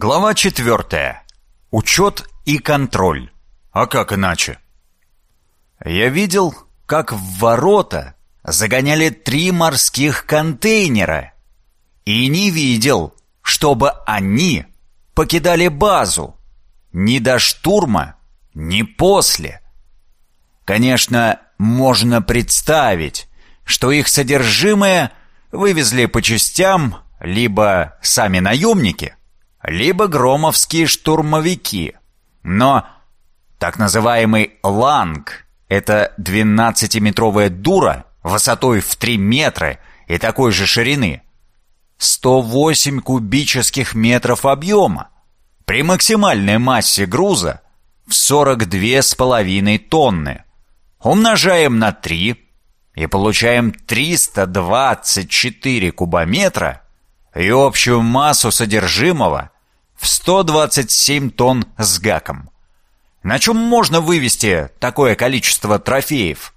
Глава четвертая. Учет и контроль. А как иначе? Я видел, как в ворота загоняли три морских контейнера. И не видел, чтобы они покидали базу. Ни до штурма, ни после. Конечно, можно представить, что их содержимое вывезли по частям либо сами наемники, либо громовские штурмовики. Но так называемый «ланг» — это 12-метровая дура высотой в 3 метра и такой же ширины. 108 кубических метров объема при максимальной массе груза в 42,5 тонны. Умножаем на 3 и получаем 324 кубометра и общую массу содержимого в 127 тонн с гаком. На чем можно вывести такое количество трофеев?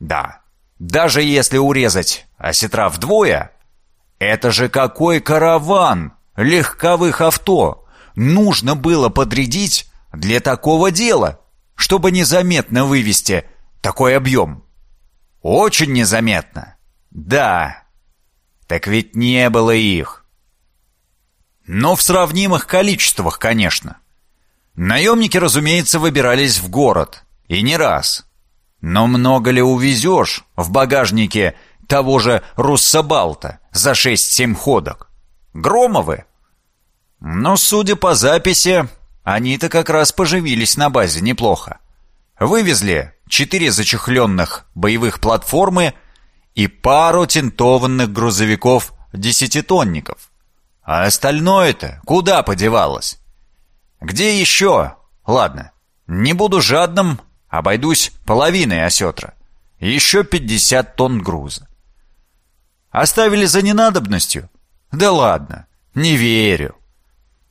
Да, даже если урезать осетра вдвое, это же какой караван легковых авто нужно было подрядить для такого дела, чтобы незаметно вывести такой объем. Очень незаметно. Да. Так ведь не было их. Но в сравнимых количествах, конечно. Наемники, разумеется, выбирались в город. И не раз. Но много ли увезешь в багажнике того же Руссобалта за 6-7 ходок? Громовы? Но, судя по записи, они-то как раз поживились на базе неплохо. Вывезли четыре зачехленных боевых платформы и пару тентованных грузовиков-десятитонников. А остальное-то куда подевалось? Где еще? Ладно, не буду жадным, Обойдусь половиной осетра. Еще 50 тонн груза. Оставили за ненадобностью? Да ладно, не верю.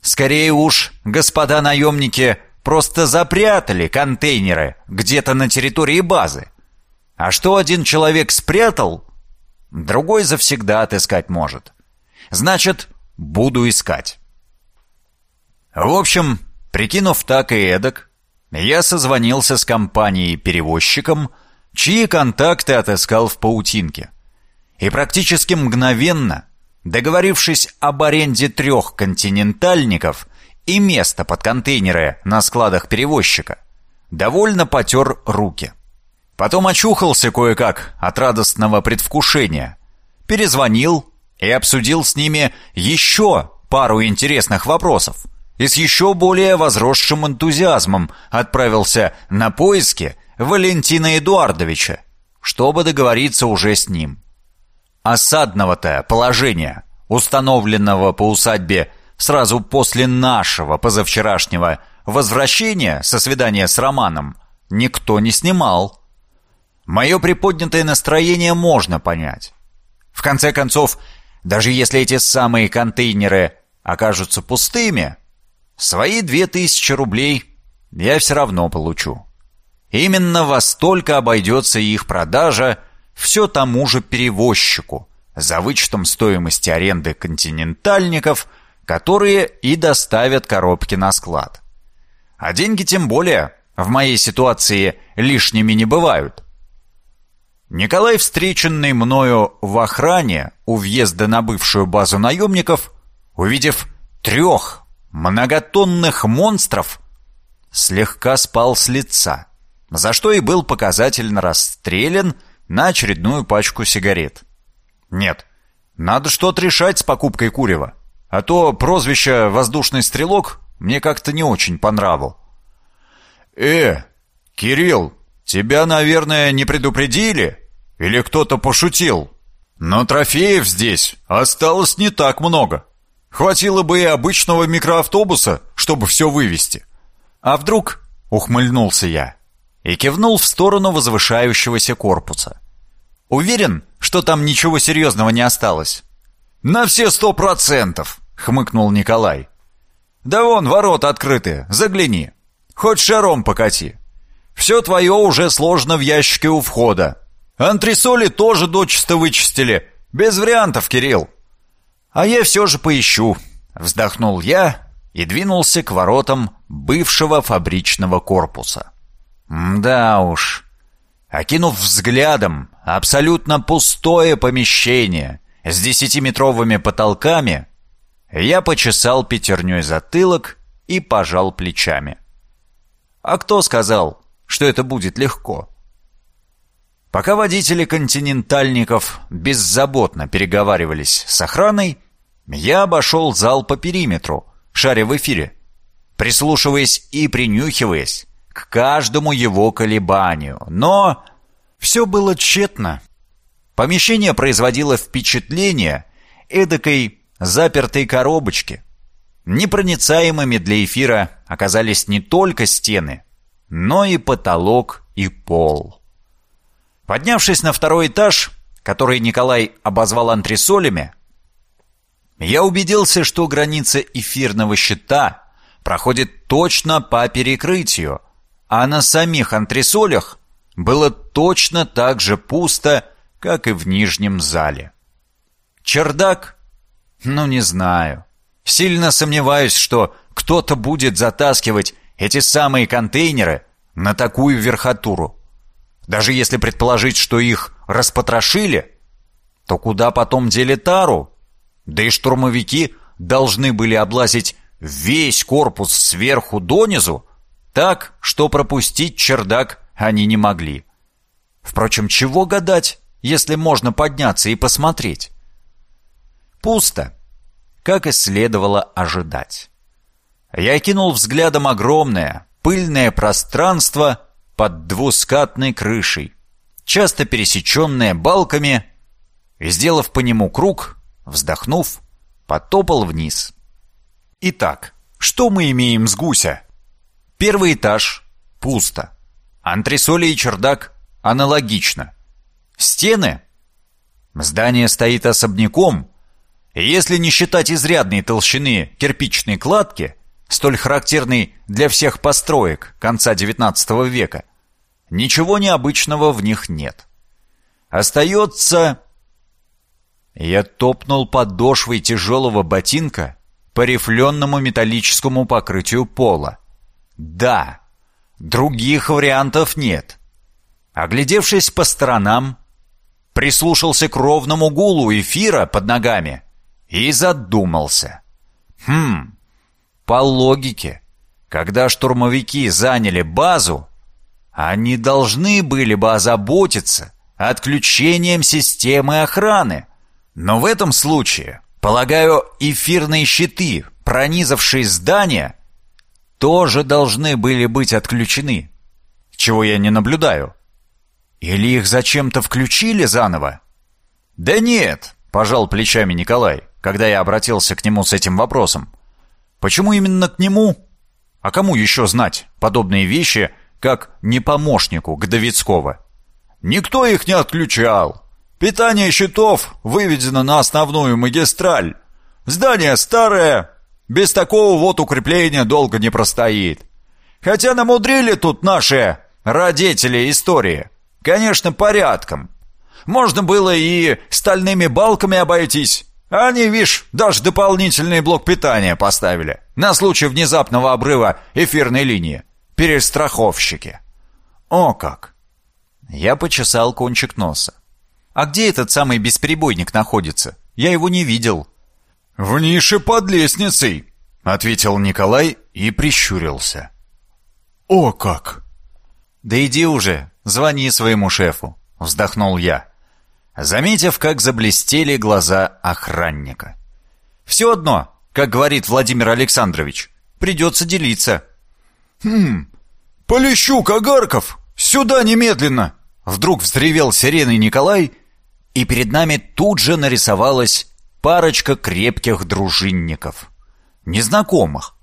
Скорее уж, господа наемники просто запрятали контейнеры где-то на территории базы. А что один человек спрятал, другой завсегда отыскать может. Значит, буду искать. В общем, прикинув так и эдак, я созвонился с компанией-перевозчиком, чьи контакты отыскал в паутинке. И практически мгновенно, договорившись об аренде трех континентальников и места под контейнеры на складах перевозчика, довольно потер руки. Потом очухался кое-как от радостного предвкушения, перезвонил и обсудил с ними еще пару интересных вопросов и с еще более возросшим энтузиазмом отправился на поиски Валентина Эдуардовича, чтобы договориться уже с ним. Осадного-то положения, установленного по усадьбе сразу после нашего позавчерашнего возвращения со свидания с Романом, никто не снимал. Мое приподнятое настроение можно понять. В конце концов, даже если эти самые контейнеры окажутся пустыми, Свои две тысячи рублей я все равно получу. Именно во столько обойдется их продажа все тому же перевозчику, за вычетом стоимости аренды континентальников, которые и доставят коробки на склад. А деньги тем более в моей ситуации лишними не бывают. Николай, встреченный мною в охране у въезда на бывшую базу наемников, увидев трех многотонных монстров слегка спал с лица, за что и был показательно расстрелян на очередную пачку сигарет. Нет, надо что-то решать с покупкой курева, а то прозвище «воздушный стрелок» мне как-то не очень по нраву. «Э, Кирилл, тебя, наверное, не предупредили? Или кто-то пошутил? Но трофеев здесь осталось не так много». Хватило бы и обычного микроавтобуса, чтобы все вывести. А вдруг, ухмыльнулся я и кивнул в сторону возвышающегося корпуса. Уверен, что там ничего серьезного не осталось. На все сто процентов, хмыкнул Николай. Да вон ворота открыты, загляни. Хоть шаром покати. Все твое уже сложно в ящике у входа. Антресоли тоже дочисто вычистили. Без вариантов, Кирилл. «А я все же поищу», — вздохнул я и двинулся к воротам бывшего фабричного корпуса. Да уж. Окинув взглядом абсолютно пустое помещение с десятиметровыми потолками, я почесал пятерней затылок и пожал плечами. А кто сказал, что это будет легко? Пока водители континентальников беззаботно переговаривались с охраной, я обошел зал по периметру, шаря в эфире, прислушиваясь и принюхиваясь к каждому его колебанию. Но все было тщетно. Помещение производило впечатление эдакой запертой коробочки. Непроницаемыми для эфира оказались не только стены, но и потолок и пол. Поднявшись на второй этаж, который Николай обозвал антресолями, я убедился, что граница эфирного щита проходит точно по перекрытию, а на самих антресолях было точно так же пусто, как и в нижнем зале. Чердак? Ну, не знаю. Сильно сомневаюсь, что кто-то будет затаскивать эти самые контейнеры на такую верхотуру. Даже если предположить, что их распотрошили, то куда потом дели тару? Да и штурмовики должны были облазить весь корпус сверху донизу, так, что пропустить чердак они не могли. Впрочем, чего гадать, если можно подняться и посмотреть? Пусто, как и следовало ожидать. Я кинул взглядом огромное, пыльное пространство под двускатной крышей, часто пересеченное балками, и, сделав по нему круг, вздохнув, потопал вниз. Итак, что мы имеем с гуся? Первый этаж – пусто. Антресоли и чердак – аналогично. Стены? Здание стоит особняком, если не считать изрядной толщины кирпичной кладки, столь характерной для всех построек конца XIX века, ничего необычного в них нет. Остается... Я топнул подошвой тяжелого ботинка по рифленному металлическому покрытию пола. Да, других вариантов нет. Оглядевшись по сторонам, прислушался к ровному гулу эфира под ногами и задумался. Хм, по логике, когда штурмовики заняли базу, они должны были бы озаботиться отключением системы охраны. Но в этом случае, полагаю, эфирные щиты, пронизавшие здание, тоже должны были быть отключены, чего я не наблюдаю. Или их зачем-то включили заново? Да нет, пожал плечами Николай, когда я обратился к нему с этим вопросом. Почему именно к нему? А кому еще знать подобные вещи, как не помощнику Гдовицкого? Никто их не отключал. Питание щитов выведено на основную магистраль. Здание старое, без такого вот укрепления долго не простоит. Хотя намудрили тут наши родители истории. Конечно, порядком. Можно было и стальными балками обойтись. Они, видишь, даже дополнительный блок питания поставили. На случай внезапного обрыва эфирной линии. Перестраховщики. О как! Я почесал кончик носа. А где этот самый бесперебойник находится? Я его не видел. «В нише под лестницей», — ответил Николай и прищурился. «О как!» «Да иди уже, звони своему шефу», — вздохнул я, заметив, как заблестели глаза охранника. «Все одно, как говорит Владимир Александрович, придется делиться». «Хм, Полищук, Агарков, сюда немедленно!» Вдруг взревел сиреной Николай, и перед нами тут же нарисовалась парочка крепких дружинников. Незнакомых.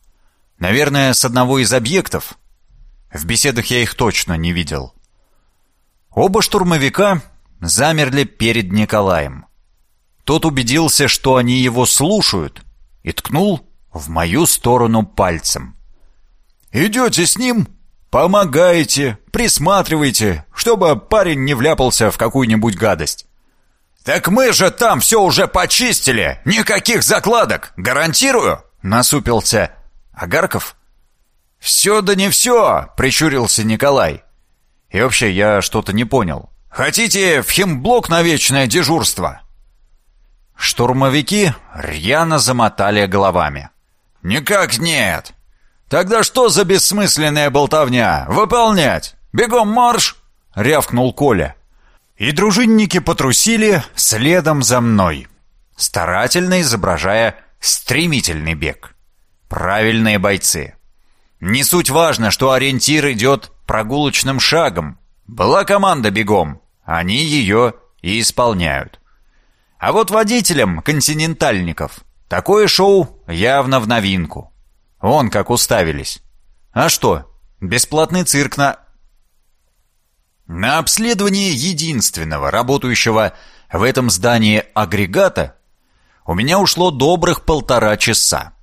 Наверное, с одного из объектов. В беседах я их точно не видел. Оба штурмовика замерли перед Николаем. Тот убедился, что они его слушают, и ткнул в мою сторону пальцем. «Идете с ним? Помогайте, присматривайте, чтобы парень не вляпался в какую-нибудь гадость. «Так мы же там все уже почистили! Никаких закладок! Гарантирую!» Насупился Агарков? «Все да не все!» — прищурился Николай. «И вообще, я что-то не понял. Хотите в химблок на вечное дежурство?» Штурмовики рьяно замотали головами. «Никак нет! Тогда что за бессмысленная болтовня? Выполнять! Бегом марш!» — рявкнул Коля. И дружинники потрусили следом за мной, старательно изображая стремительный бег. Правильные бойцы. Не суть важно, что ориентир идет прогулочным шагом. Была команда бегом, они ее и исполняют. А вот водителям континентальников такое шоу явно в новинку. Вон как уставились. А что, бесплатный цирк на... На обследование единственного работающего в этом здании агрегата у меня ушло добрых полтора часа.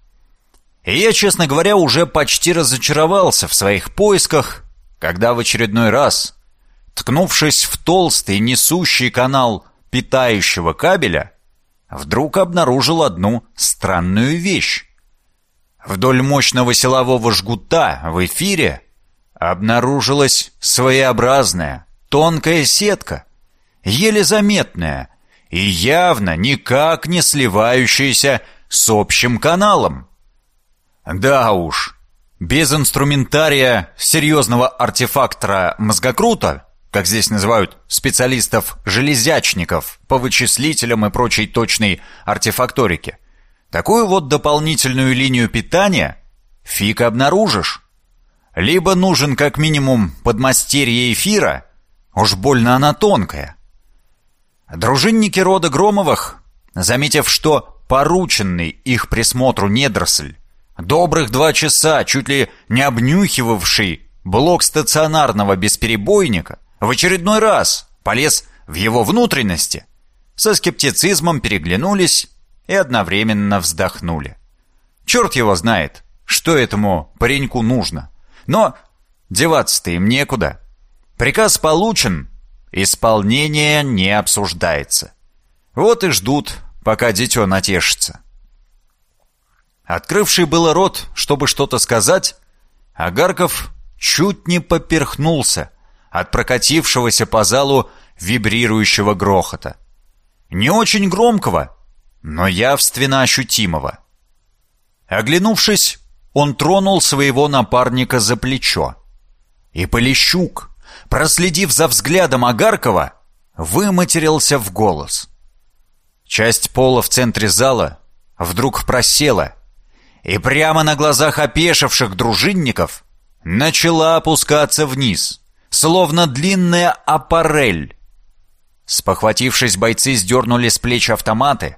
И я, честно говоря, уже почти разочаровался в своих поисках, когда в очередной раз, ткнувшись в толстый несущий канал питающего кабеля, вдруг обнаружил одну странную вещь. Вдоль мощного силового жгута в эфире обнаружилась своеобразная тонкая сетка, еле заметная и явно никак не сливающаяся с общим каналом. Да уж, без инструментария серьезного артефактора мозгокрута, как здесь называют специалистов-железячников по вычислителям и прочей точной артефакторике, такую вот дополнительную линию питания фиг обнаружишь. Либо нужен как минимум подмастерье эфира, уж больно она тонкая. Дружинники рода Громовых, заметив, что порученный их присмотру недоросль Добрых два часа, чуть ли не обнюхивавший блок стационарного бесперебойника, в очередной раз полез в его внутренности, со скептицизмом переглянулись и одновременно вздохнули. Черт его знает, что этому пареньку нужно. Но деваться-то им некуда. Приказ получен, исполнение не обсуждается. Вот и ждут, пока дитё натешится. Открывший было рот, чтобы что-то сказать, Агарков чуть не поперхнулся от прокатившегося по залу вибрирующего грохота. Не очень громкого, но явственно ощутимого. Оглянувшись, он тронул своего напарника за плечо. И Полищук, проследив за взглядом Агаркова, выматерился в голос. Часть пола в центре зала вдруг просела — и прямо на глазах опешивших дружинников начала опускаться вниз, словно длинная аппарель. Спохватившись, бойцы сдернули с плеч автоматы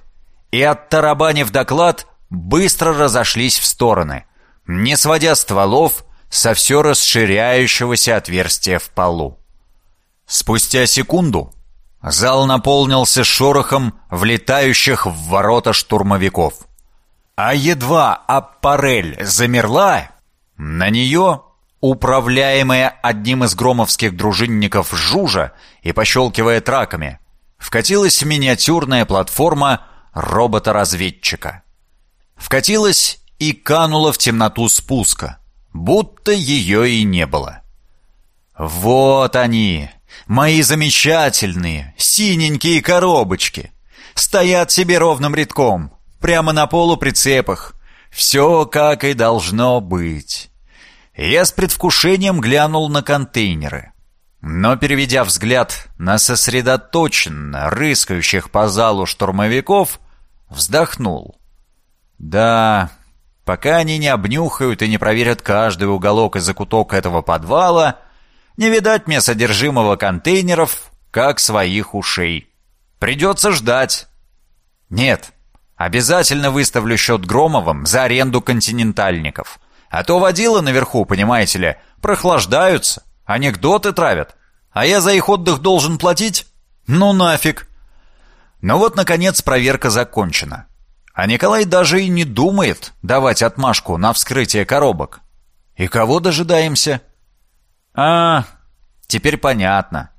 и, оттарабанив доклад, быстро разошлись в стороны, не сводя стволов со все расширяющегося отверстия в полу. Спустя секунду зал наполнился шорохом влетающих в ворота штурмовиков. А едва аппарель замерла, на нее, управляемая одним из громовских дружинников Жужа и пощелкивая траками, вкатилась миниатюрная платформа робота-разведчика. Вкатилась и канула в темноту спуска, будто ее и не было. Вот они, мои замечательные, синенькие коробочки, стоят себе ровным рядком — Прямо на полуприцепах. Все как и должно быть. Я с предвкушением глянул на контейнеры. Но, переведя взгляд на сосредоточенно рыскающих по залу штурмовиков, вздохнул. Да, пока они не обнюхают и не проверят каждый уголок и закуток этого подвала, не видать мне содержимого контейнеров, как своих ушей. Придется ждать. Нет, Обязательно выставлю счет Громовым за аренду континентальников. А то водила наверху, понимаете ли, прохлаждаются, анекдоты травят. А я за их отдых должен платить? Ну нафиг. Ну вот, наконец, проверка закончена. А Николай даже и не думает давать отмашку на вскрытие коробок. И кого дожидаемся? А, теперь понятно.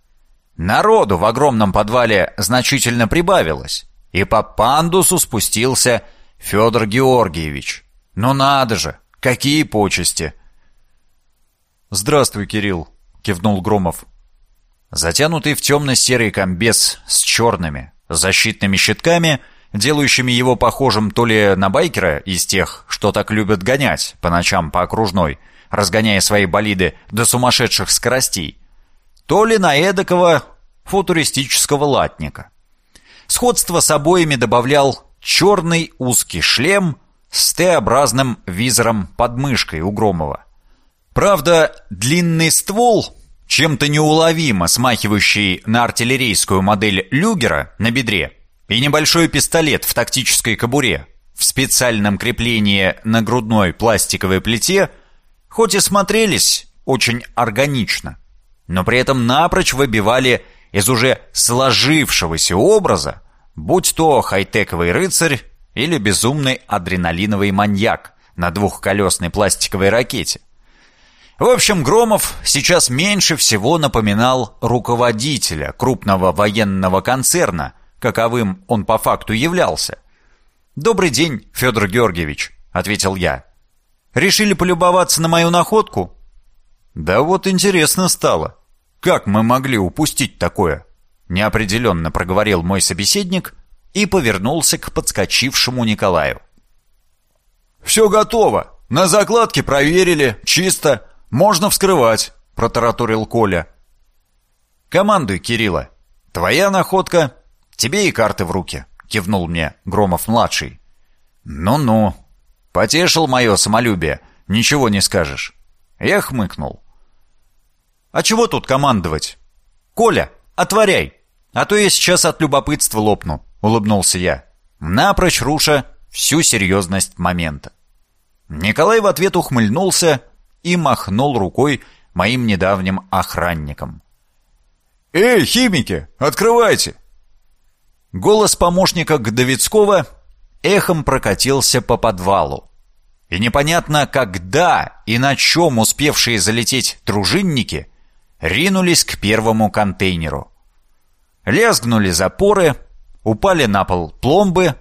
Народу в огромном подвале значительно прибавилось и по пандусу спустился Федор Георгиевич. Ну надо же, Какие почести!» «Здравствуй, Кирилл», — кивнул Громов. Затянутый в темно-серый комбез с черными защитными щитками, делающими его похожим то ли на байкера из тех, что так любят гонять по ночам по окружной, разгоняя свои болиды до сумасшедших скоростей, то ли на эдакого футуристического латника. Сходство с обоими добавлял черный узкий шлем с Т-образным визором под мышкой у Громова. Правда, длинный ствол, чем-то неуловимо смахивающий на артиллерийскую модель люгера на бедре, и небольшой пистолет в тактической кобуре в специальном креплении на грудной пластиковой плите, хоть и смотрелись очень органично, но при этом напрочь выбивали из уже сложившегося образа, будь то хай-тековый рыцарь или безумный адреналиновый маньяк на двухколесной пластиковой ракете. В общем, Громов сейчас меньше всего напоминал руководителя крупного военного концерна, каковым он по факту являлся. «Добрый день, Федор Георгиевич», — ответил я. «Решили полюбоваться на мою находку?» «Да вот интересно стало. Как мы могли упустить такое?» Неопределенно проговорил мой собеседник и повернулся к подскочившему Николаю. «Все готово. На закладке проверили. Чисто. «Можно вскрывать», — протараторил Коля. «Командуй, Кирилла. Твоя находка, тебе и карты в руки», — кивнул мне Громов-младший. «Ну-ну, потешил мое самолюбие, ничего не скажешь». Я хмыкнул. «А чего тут командовать? Коля, отворяй, а то я сейчас от любопытства лопну», — улыбнулся я, напрочь руша всю серьезность момента. Николай в ответ ухмыльнулся и махнул рукой моим недавним охранникам. «Эй, химики, открывайте!» Голос помощника Гдовицкого эхом прокатился по подвалу. И непонятно, когда и на чем успевшие залететь дружинники ринулись к первому контейнеру. Лязгнули запоры, упали на пол пломбы,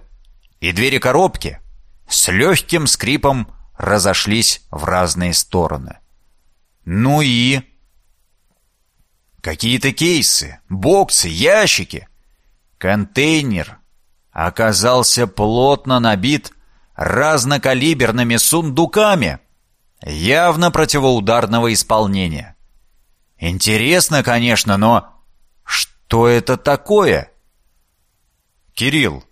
и двери коробки с легким скрипом разошлись в разные стороны. Ну и... Какие-то кейсы, боксы, ящики. Контейнер оказался плотно набит разнокалиберными сундуками, явно противоударного исполнения. Интересно, конечно, но что это такое? Кирилл,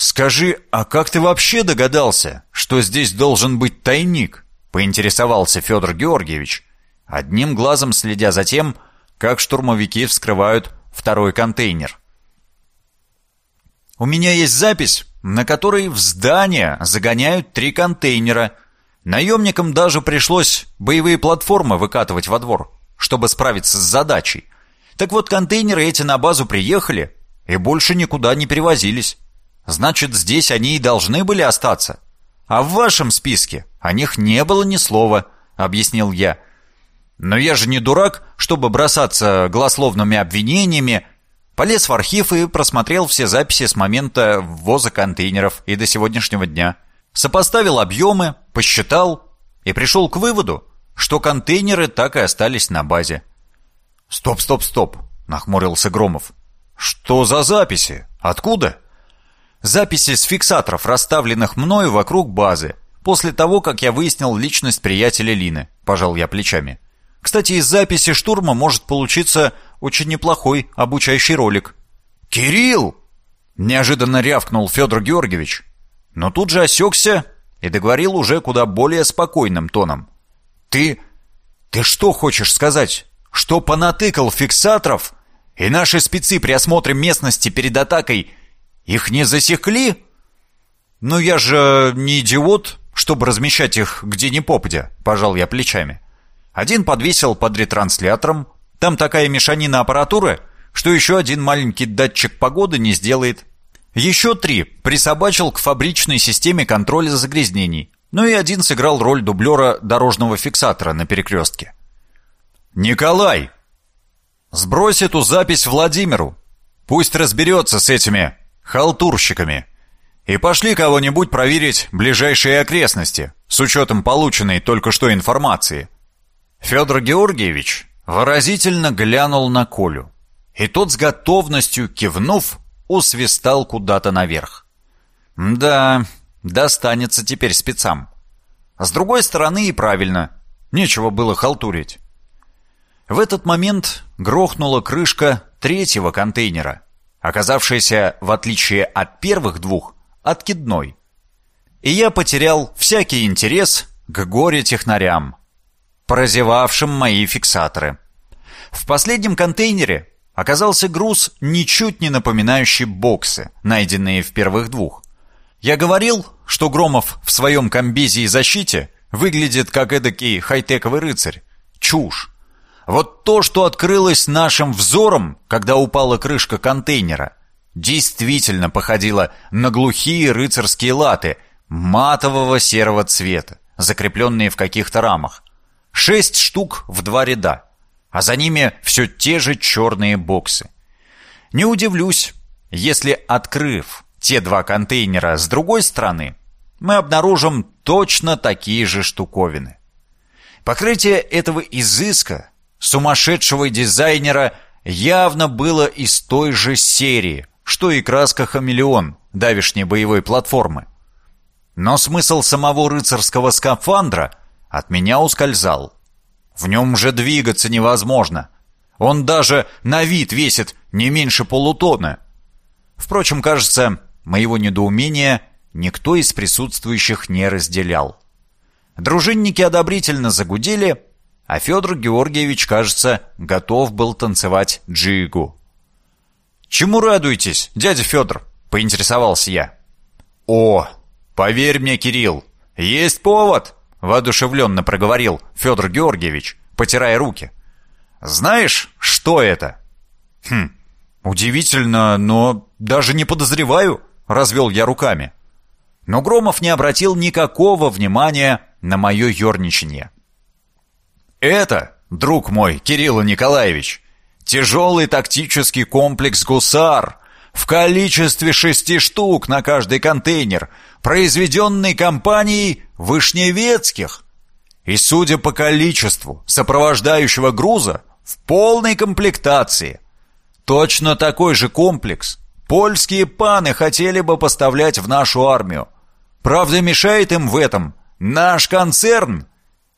«Скажи, а как ты вообще догадался, что здесь должен быть тайник?» — поинтересовался Федор Георгиевич, одним глазом следя за тем, как штурмовики вскрывают второй контейнер. «У меня есть запись, на которой в здание загоняют три контейнера. Наемникам даже пришлось боевые платформы выкатывать во двор, чтобы справиться с задачей. Так вот, контейнеры эти на базу приехали и больше никуда не перевозились». Значит, здесь они и должны были остаться. А в вашем списке о них не было ни слова, объяснил я. Но я же не дурак, чтобы бросаться голословными обвинениями. Полез в архив и просмотрел все записи с момента ввоза контейнеров и до сегодняшнего дня. Сопоставил объемы, посчитал и пришел к выводу, что контейнеры так и остались на базе. «Стоп, стоп, стоп!» — нахмурился Громов. «Что за записи? Откуда?» Записи с фиксаторов, расставленных мною вокруг базы, после того, как я выяснил личность приятеля Лины, пожал я плечами. Кстати, из записи штурма может получиться очень неплохой обучающий ролик. «Кирилл!» — неожиданно рявкнул Федор Георгиевич, но тут же осекся и договорил уже куда более спокойным тоном. «Ты... ты что хочешь сказать? Что понатыкал фиксаторов, и наши спецы при осмотре местности перед атакой их не засекли? Ну я же не идиот, чтобы размещать их где ни попадя, пожал я плечами. Один подвесил под ретранслятором, там такая мешанина аппаратуры, что еще один маленький датчик погоды не сделает. Еще три присобачил к фабричной системе контроля загрязнений. Ну и один сыграл роль дублера дорожного фиксатора на перекрестке. «Николай! Сбрось эту запись Владимиру! Пусть разберется с этими халтурщиками. и пошли кого-нибудь проверить ближайшие окрестности, с учетом полученной только что информации. Федор Георгиевич выразительно глянул на Колю, и тот с готовностью кивнув, усвистал куда-то наверх. Да, достанется теперь спецам. С другой стороны и правильно, нечего было халтурить. В этот момент грохнула крышка третьего контейнера, оказавшаяся, в отличие от первых двух, откидной. И я потерял всякий интерес к горе-технарям, прозевавшим мои фиксаторы. В последнем контейнере оказался груз, ничуть не напоминающий боксы, найденные в первых двух. Я говорил, что Громов в своем комбезе и защите выглядит как эдакий хай-тековый рыцарь. Чушь. Вот то, что открылось нашим взором, когда упала крышка контейнера, действительно походило на глухие рыцарские латы матового серого цвета, закрепленные в каких-то рамах. Шесть штук в два ряда, а за ними все те же черные боксы. Не удивлюсь, если, открыв те два контейнера с другой стороны, мы обнаружим точно такие же штуковины. Покрытие этого изыска, сумасшедшего дизайнера, явно было из той же серии, что и краска «Хамелеон» давишней боевой платформы. Но смысл самого рыцарского скафандра от меня ускользал. В нем же двигаться невозможно. Он даже на вид весит не меньше полутона. Впрочем, кажется, Моего недоумения никто из присутствующих не разделял. Дружинники одобрительно загудели, а Федор Георгиевич, кажется, готов был танцевать джигу. «Чему радуетесь, дядя Федор?» — поинтересовался я. «О, поверь мне, Кирилл, есть повод!» — воодушевленно проговорил Федор Георгиевич, потирая руки. «Знаешь, что это?» «Хм, удивительно, но даже не подозреваю», развел я руками. Но Громов не обратил никакого внимания на мое ерничание. «Это, друг мой, Кирилл Николаевич, тяжелый тактический комплекс «Гусар» в количестве шести штук на каждый контейнер, произведенный компанией Вышневецких. И, судя по количеству сопровождающего груза, в полной комплектации. Точно такой же комплекс Польские паны хотели бы поставлять в нашу армию. Правда, мешает им в этом наш концерн.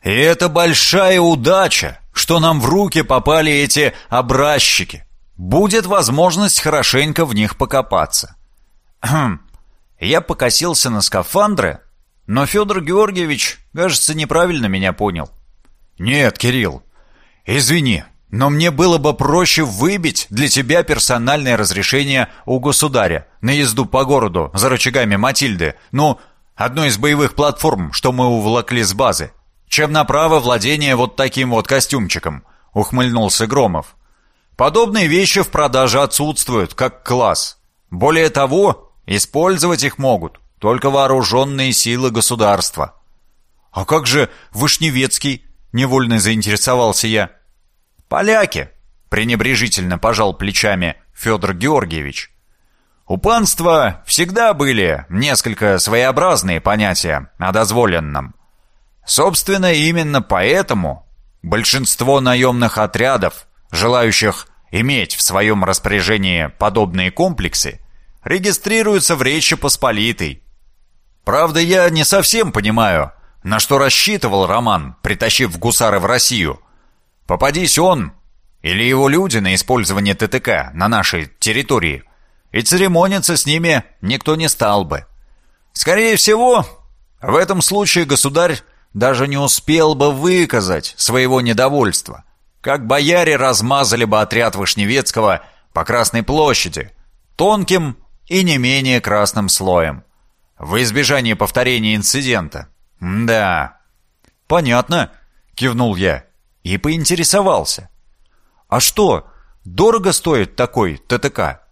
И это большая удача, что нам в руки попали эти образчики. Будет возможность хорошенько в них покопаться. Хм. Я покосился на скафандры, но Федор Георгиевич, кажется, неправильно меня понял. «Нет, Кирилл, извини, но мне было бы проще выбить для тебя персональное разрешение у государя на езду по городу за рычагами Матильды, ну, одной из боевых платформ, что мы уволокли с базы, чем на право владения вот таким вот костюмчиком», — ухмыльнулся Громов. «Подобные вещи в продаже отсутствуют, как класс. Более того, использовать их могут только вооруженные силы государства». «А как же Вышневецкий?» — невольно заинтересовался я. «Поляки!» — пренебрежительно пожал плечами Федор Георгиевич. «У панства всегда были несколько своеобразные понятия о дозволенном. Собственно, именно поэтому большинство наемных отрядов, желающих иметь в своем распоряжении подобные комплексы, регистрируются в Речи Посполитой. Правда, я не совсем понимаю, на что рассчитывал Роман, притащив гусары в Россию — Попадись он или его люди на использование ТТК на нашей территории, и церемониться с ними никто не стал бы. Скорее всего, в этом случае государь даже не успел бы выказать своего недовольства, как бояре размазали бы отряд Вышневецкого по Красной площади тонким и не менее красным слоем. В избежание повторения инцидента. Да. «Понятно», — кивнул я и поинтересовался. «А что, дорого стоит такой ТТК?»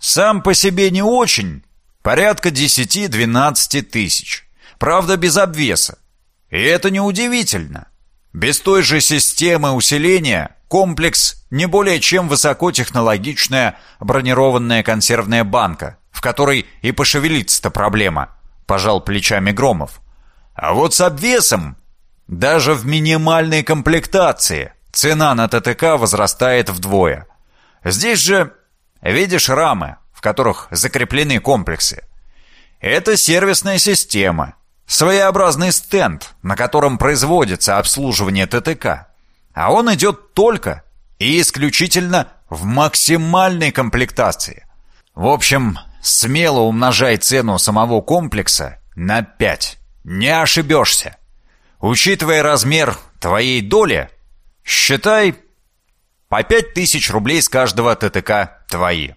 «Сам по себе не очень. Порядка 10-12 тысяч. Правда, без обвеса. И это неудивительно. Без той же системы усиления комплекс не более чем высокотехнологичная бронированная консервная банка, в которой и пошевелиться-то проблема, пожал плечами Громов. А вот с обвесом, даже в минимальной комплектации, цена на ТТК возрастает вдвое. Здесь же, видишь рамы, в которых закреплены комплексы. Это сервисная система, своеобразный стенд, на котором производится обслуживание ТТК. А он идет только и исключительно в максимальной комплектации. В общем, смело умножай цену самого комплекса на 5. Не ошибешься. Учитывая размер твоей доли, считай по 5000 рублей с каждого ТТК твои.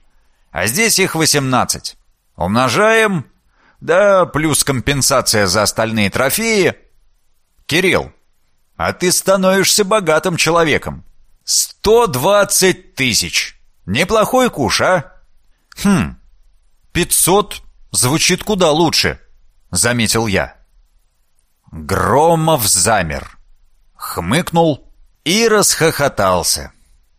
А здесь их 18. Умножаем, да плюс компенсация за остальные трофеи. Кирилл, а ты становишься богатым человеком. 120 тысяч. Неплохой куш, а? Хм, 500 звучит куда лучше, заметил я. Громов замер, хмыкнул и расхохотался.